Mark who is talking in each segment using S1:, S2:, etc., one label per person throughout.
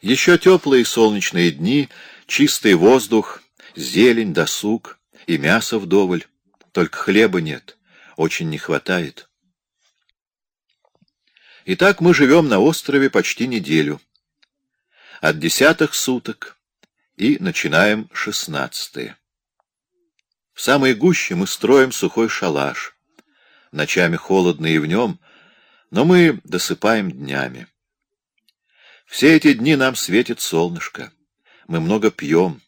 S1: Еще теплые солнечные дни, чистый воздух, зелень, досуг и мясо вдоволь. Только хлеба нет, очень не хватает. Итак, мы живем на острове почти неделю. От десятых суток и начинаем шестнадцатые. В самой гуще мы строим сухой шалаш. Ночами холодно и в нем, но мы досыпаем днями. Все эти дни нам светит солнышко. Мы много пьем,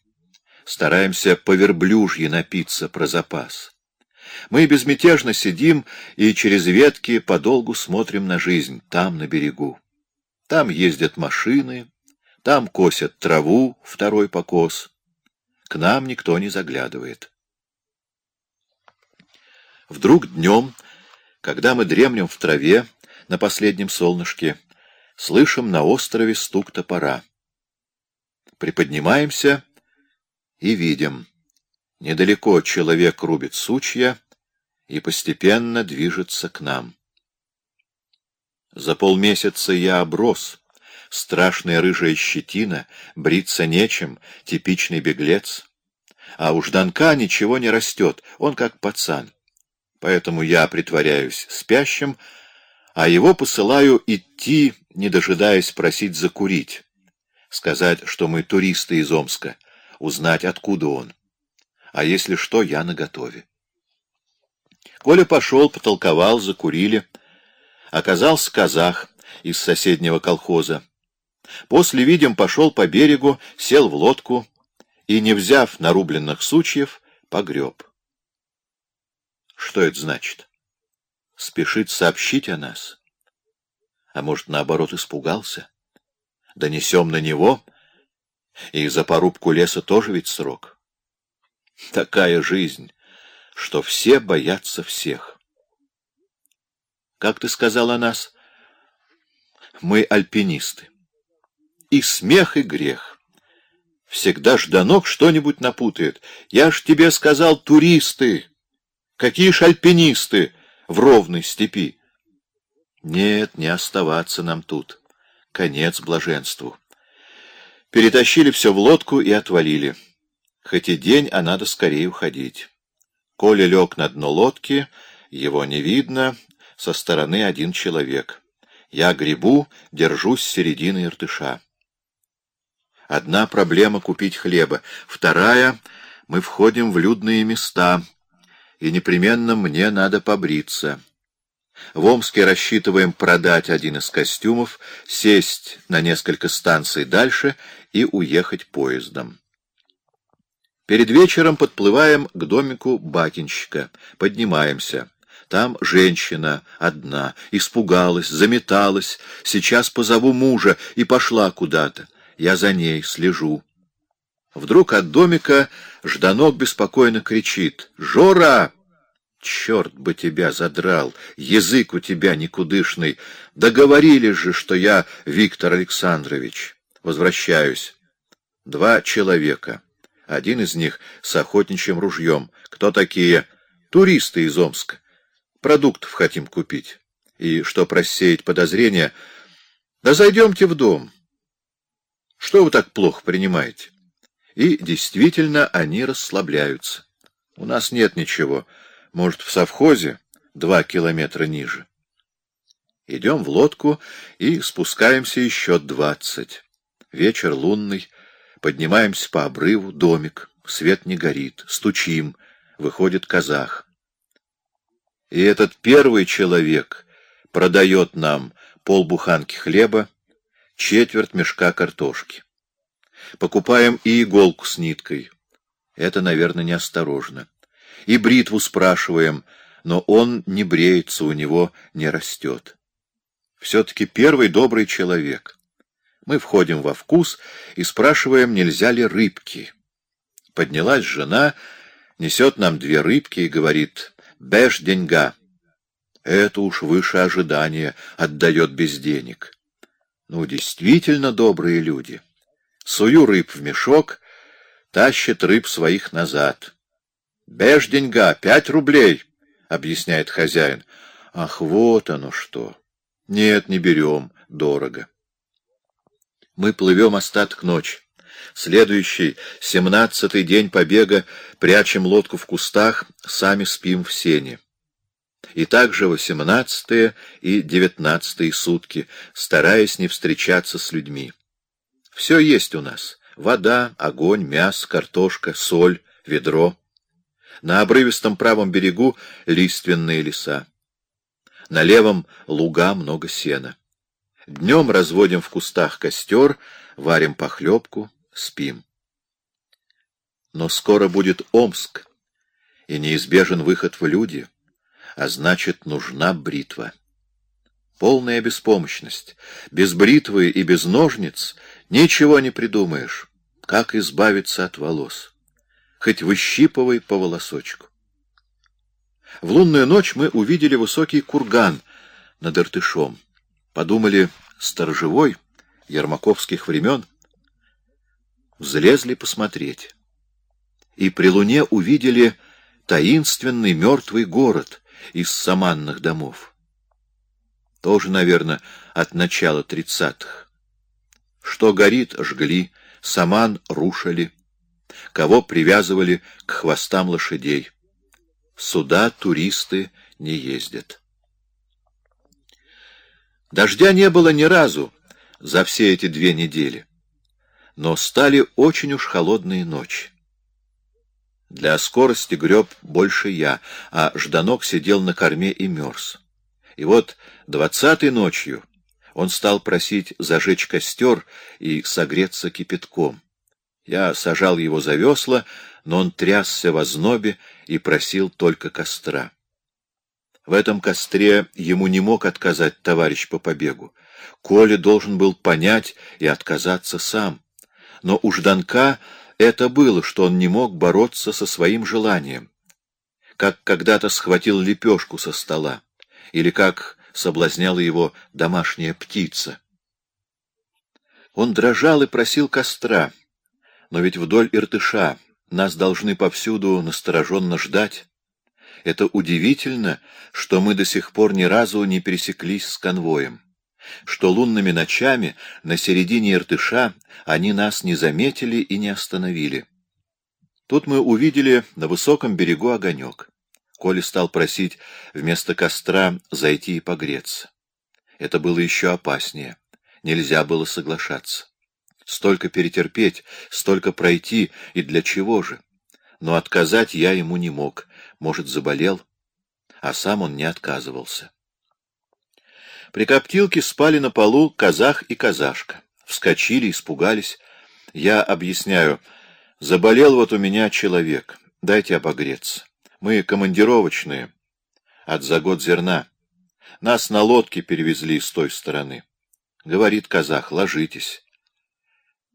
S1: стараемся по верблюжье напиться про запас. Мы безмятежно сидим и через ветки подолгу смотрим на жизнь там, на берегу. Там ездят машины, там косят траву, второй покос. К нам никто не заглядывает. Вдруг днем, когда мы дремлем в траве на последнем солнышке, слышим на острове стук топора. Приподнимаемся и видим. Недалеко человек рубит сучья и постепенно движется к нам. За полмесяца я оброс. Страшная рыжая щетина, бриться нечем, типичный беглец. А у Жданка ничего не растет, он как пацан. Поэтому я притворяюсь спящим, а его посылаю идти, не дожидаясь просить закурить, сказать, что мы туристы из Омска, узнать, откуда он. А если что, я наготове. Коля пошел, потолковал, закурили. Оказался казах из соседнего колхоза. После, видим, пошел по берегу, сел в лодку и, не взяв нарубленных сучьев, погреб. Что это значит? Спешит сообщить о нас. А может, наоборот, испугался? Донесем на него, и за порубку леса тоже ведь срок. Такая жизнь, что все боятся всех. Как ты сказал о нас? Мы альпинисты. И смех, и грех. Всегда Жданок что-нибудь напутает. Я ж тебе сказал, туристы. Какие ж альпинисты? В ровной степи. Нет, не оставаться нам тут. Конец блаженству. Перетащили все в лодку и отвалили. Хоть и день, а надо скорее уходить. Коля лег на дно лодки, его не видно, со стороны один человек. Я гребу, держусь середины иртыша. Одна проблема — купить хлеба. Вторая — мы входим в людные места — и непременно мне надо побриться. В Омске рассчитываем продать один из костюмов, сесть на несколько станций дальше и уехать поездом. Перед вечером подплываем к домику бакинщика, поднимаемся. Там женщина одна, испугалась, заметалась, сейчас позову мужа и пошла куда-то. Я за ней слежу. Вдруг от домика Жданок беспокойно кричит. «Жора!» «Черт бы тебя задрал! Язык у тебя никудышный! Договорились же, что я Виктор Александрович!» Возвращаюсь. Два человека. Один из них с охотничьим ружьем. Кто такие? Туристы из Омска. Продуктов хотим купить. И, чтоб рассеять подозрения, да зайдемте в дом. Что вы так плохо принимаете? И действительно они расслабляются. У нас нет ничего. Может, в совхозе два километра ниже. Идем в лодку и спускаемся еще двадцать. Вечер лунный. Поднимаемся по обрыву, домик. Свет не горит. Стучим. Выходит казах. И этот первый человек продает нам полбуханки хлеба, четверть мешка картошки. Покупаем и иголку с ниткой. Это, наверное, неосторожно. И бритву спрашиваем, но он не бреется, у него не растет. Все-таки первый добрый человек. Мы входим во вкус и спрашиваем, нельзя ли рыбки. Поднялась жена, несет нам две рыбки и говорит «Бэш деньга». Это уж выше ожидания, отдает без денег. Ну, действительно добрые люди. Сую рыб в мешок, тащит рыб своих назад. «Беж деньга, пять рублей», — объясняет хозяин. «Ах, вот оно что! Нет, не берем, дорого». Мы плывем остаток ночи. Следующий, семнадцатый день побега, прячем лодку в кустах, сами спим в сене. И также восемнадцатые и девятнадцатые сутки, стараясь не встречаться с людьми. Все есть у нас. Вода, огонь, мясо, картошка, соль, ведро. На обрывистом правом берегу лиственные леса. На левом луга много сена. Днем разводим в кустах костер, варим похлебку, спим. Но скоро будет Омск, и неизбежен выход в люди, а значит, нужна бритва. Полная беспомощность. Без бритвы и без ножниц ничего не придумаешь. Как избавиться от волос? Хоть выщипывай по волосочку. В лунную ночь мы увидели высокий курган над Иртышом. Подумали, сторожевой, ермаковских времен. Взлезли посмотреть. И при луне увидели таинственный мертвый город из саманных домов. Тоже, наверное, от начала тридцатых. Что горит, жгли, саман рушили, кого привязывали к хвостам лошадей. Сюда туристы не ездят. Дождя не было ни разу за все эти две недели, но стали очень уж холодные ночи. Для скорости греб больше я, а Жданок сидел на корме и мерз. И вот двадцатой ночью он стал просить зажечь костер и согреться кипятком. Я сажал его за весла, но он трясся в ознобе и просил только костра. В этом костре ему не мог отказать товарищ по побегу. Коля должен был понять и отказаться сам. Но у Жданка это было, что он не мог бороться со своим желанием. Как когда-то схватил лепешку со стола, или как соблазняла его домашняя птица. Он дрожал и просил костра, но ведь вдоль Иртыша нас должны повсюду настороженно ждать. Это удивительно, что мы до сих пор ни разу не пересеклись с конвоем, что лунными ночами на середине Иртыша они нас не заметили и не остановили. Тут мы увидели на высоком берегу огонек. Коля стал просить вместо костра зайти и погреться. Это было еще опаснее. Нельзя было соглашаться. Столько перетерпеть, столько пройти, и для чего же? Но отказать я ему не мог, может, заболел, а сам он не отказывался. При коптилке спали на полу казах и казашка. Вскочили, испугались. Я объясняю, заболел вот у меня человек, дайте обогреться. Мы командировочные, от за год зерна. Нас на лодке перевезли с той стороны. Говорит казах, ложитесь.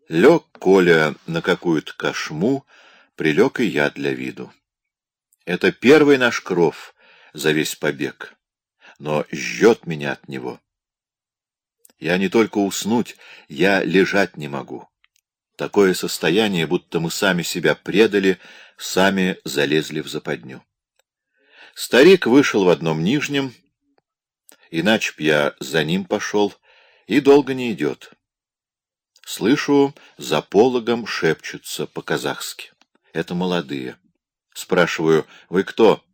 S1: Лег Коля на какую-то кошму, прилег и я для виду. Это первый наш кров за весь побег, но жжет меня от него. Я не только уснуть, я лежать не могу. Такое состояние, будто мы сами себя предали, сами залезли в западню. Старик вышел в одном нижнем, иначе б я за ним пошел, и долго не идет. Слышу, за пологом шепчутся по-казахски. Это молодые. Спрашиваю, вы кто?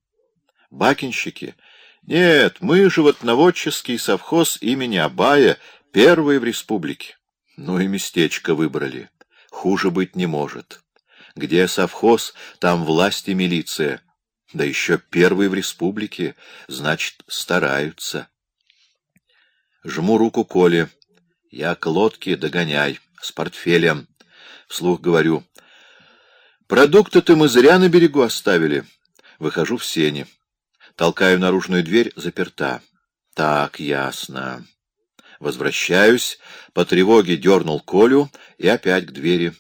S1: Бакинщики? Нет, мы животноводческий совхоз имени Абая, первый в республике. Ну и местечко выбрали. Хуже быть не может. Где совхоз, там власть и милиция. Да еще первый в республике, значит, стараются. Жму руку Коле. Я к лодке догоняй, с портфелем. Вслух говорю. Продукты-то мы зря на берегу оставили. Выхожу в сени. Толкаю наружную дверь, заперта. Так, ясно. Возвращаюсь, по тревоге дернул Колю и опять к двери.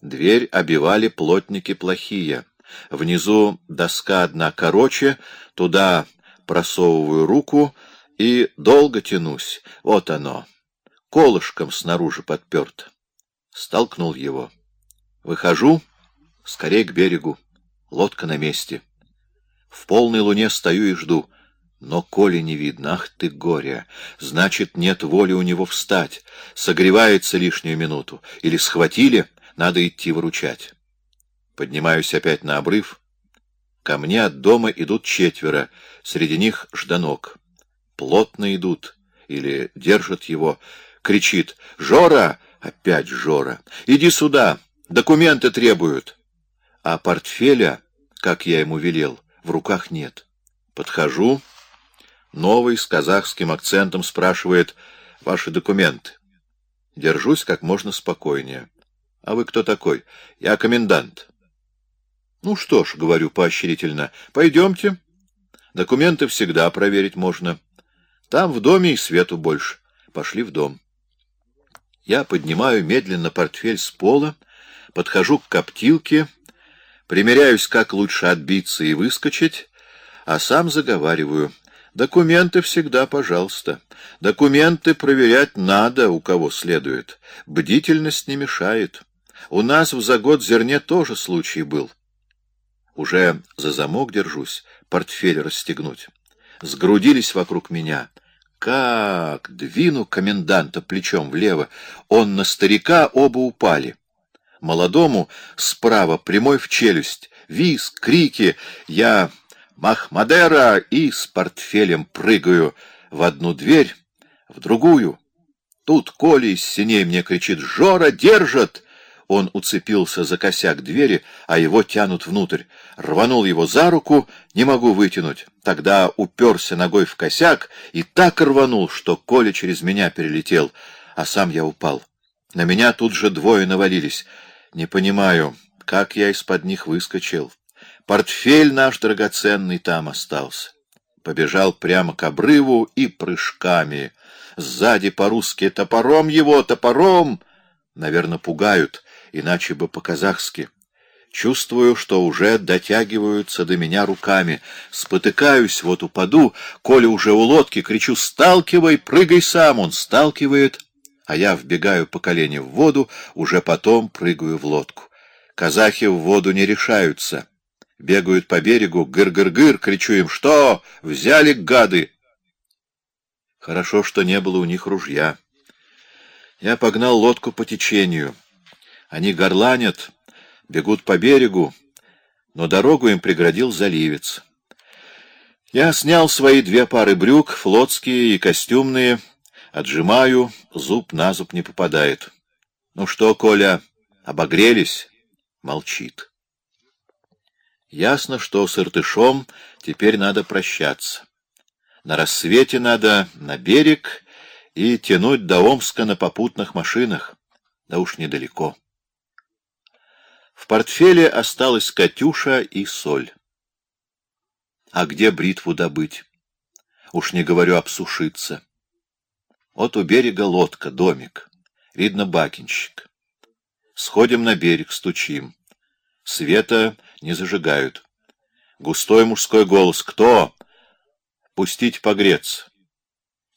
S1: Дверь обивали плотники плохие. Внизу доска одна короче, туда просовываю руку и долго тянусь. Вот оно. Колышком снаружи подперт. Столкнул его. Выхожу, скорей к берегу. Лодка на месте. В полной луне стою и жду. Но Коли не видно, ах ты горе! Значит, нет воли у него встать, согревается лишнюю минуту. Или схватили, надо идти выручать. Поднимаюсь опять на обрыв. Ко мне от дома идут четверо, среди них Жданок. Плотно идут, или держат его. Кричит «Жора!» Опять Жора. «Иди сюда! Документы требуют!» А портфеля, как я ему велел, в руках нет. Подхожу. Новый с казахским акцентом спрашивает «Ваши документы». Держусь как можно спокойнее. «А вы кто такой?» «Я комендант». «Ну что ж», — говорю поощрительно, — «пойдемте. Документы всегда проверить можно. Там в доме и свету больше. Пошли в дом». Я поднимаю медленно портфель с пола, подхожу к коптилке, примеряюсь, как лучше отбиться и выскочить, а сам заговариваю. Документы всегда, пожалуйста. Документы проверять надо, у кого следует. Бдительность не мешает. У нас в загод зерне тоже случай был. Уже за замок держусь, портфель расстегнуть. Сгрудились вокруг меня. Как двину коменданта плечом влево, он на старика оба упали. Молодому справа прямой в челюсть, визг, крики. Я Махмадера и с портфелем прыгаю в одну дверь, в другую. Тут Коля из синей мне кричит «Жора, держат!» Он уцепился за косяк двери, а его тянут внутрь. Рванул его за руку, не могу вытянуть. Тогда уперся ногой в косяк и так рванул, что Коля через меня перелетел, а сам я упал. На меня тут же двое навалились. Не понимаю, как я из-под них выскочил. Портфель наш драгоценный там остался. Побежал прямо к обрыву и прыжками. Сзади по-русски «Топором его! Топором!» Наверное, пугают иначе бы по-казахски. Чувствую, что уже дотягиваются до меня руками. Спотыкаюсь, вот упаду. Коля уже у лодки, кричу «Сталкивай! Прыгай сам!» Он сталкивает, а я вбегаю по колени в воду, уже потом прыгаю в лодку. Казахи в воду не решаются. Бегают по берегу, гыр-гыр-гыр, кричу им «Что? Взяли гады!» Хорошо, что не было у них ружья. Я погнал лодку по течению. Они горланят, бегут по берегу, но дорогу им преградил заливец. Я снял свои две пары брюк, флотские и костюмные, отжимаю, зуб на зуб не попадает. Ну что, Коля, обогрелись? Молчит. Ясно, что с Иртышом теперь надо прощаться. На рассвете надо на берег и тянуть до Омска на попутных машинах. Да уж недалеко. В портфеле осталась Катюша и соль. А где бритву добыть? Уж не говорю обсушиться. Вот у берега лодка, домик. Видно, бакинщик. Сходим на берег, стучим. Света не зажигают. Густой мужской голос. «Кто?» «Пустить погреться».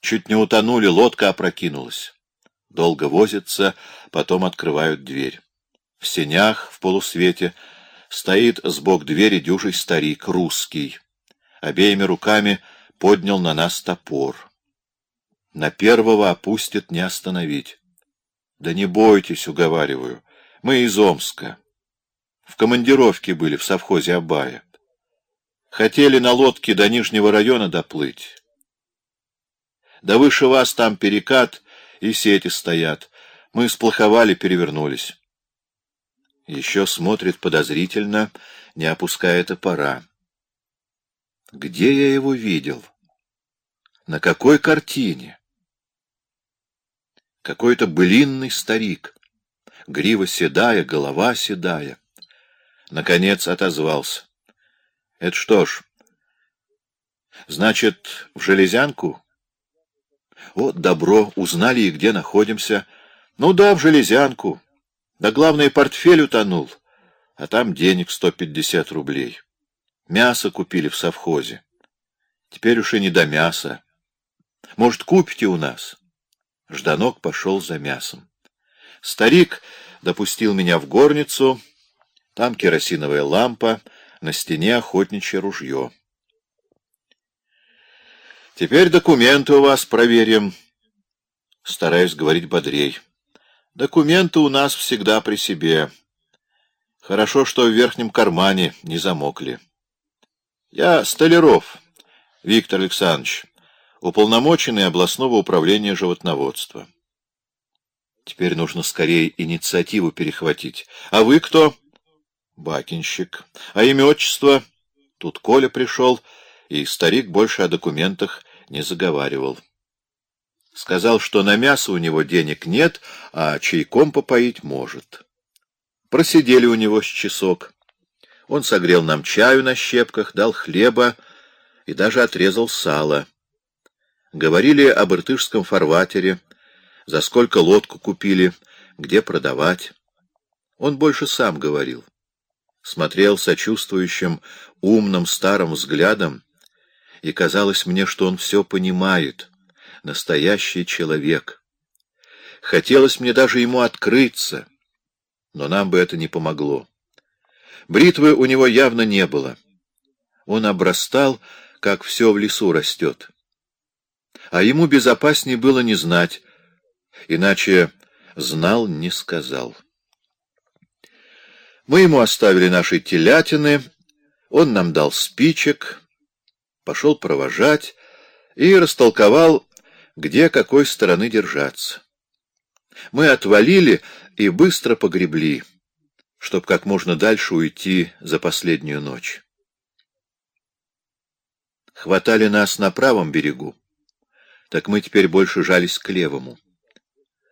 S1: Чуть не утонули, лодка опрокинулась. Долго возятся, потом открывают дверь. В сенях, в полусвете, стоит сбок двери дюжий старик, русский. Обеими руками поднял на нас топор. На первого опустит не остановить. Да не бойтесь, уговариваю, мы из Омска. В командировке были в совхозе Абая. Хотели на лодке до Нижнего района доплыть. Да выше вас там перекат и сети стоят. Мы сплоховали, перевернулись. Еще смотрит подозрительно, не опуская топора. Где я его видел? На какой картине? Какой-то былинный старик. Грива седая, голова седая. Наконец отозвался. Это что ж, значит, в железянку? Вот добро, узнали и где находимся. Ну да, в железянку. Да главное, портфель утонул, а там денег сто пятьдесят рублей. Мясо купили в совхозе. Теперь уж и не до мяса. Может, купите у нас? Жданок пошел за мясом. Старик допустил меня в горницу. Там керосиновая лампа, на стене охотничье ружье. Теперь документы у вас проверим. Стараюсь говорить бодрей. Документы у нас всегда при себе. Хорошо, что в верхнем кармане не замокли. Я Столяров Виктор Александрович, уполномоченный областного управления животноводства. Теперь нужно скорее инициативу перехватить. А вы кто? Бакинщик. А имя отчество? Тут Коля пришел, и старик больше о документах не заговаривал. Сказал, что на мясо у него денег нет, а чайком попоить может. Просидели у него с часок. Он согрел нам чаю на щепках, дал хлеба и даже отрезал сало. Говорили об иртышском фарватере, за сколько лодку купили, где продавать. Он больше сам говорил. Смотрел сочувствующим, умным старым взглядом, и казалось мне, что он все понимает, настоящий человек. Хотелось мне даже ему открыться, но нам бы это не помогло. Бритвы у него явно не было. Он обрастал, как все в лесу растет. А ему безопаснее было не знать, иначе знал, не сказал. Мы ему оставили наши телятины, он нам дал спичек, пошел провожать и растолковал, где какой стороны держаться. Мы отвалили и быстро погребли, чтоб как можно дальше уйти за последнюю ночь. Хватали нас на правом берегу, так мы теперь больше жались к левому.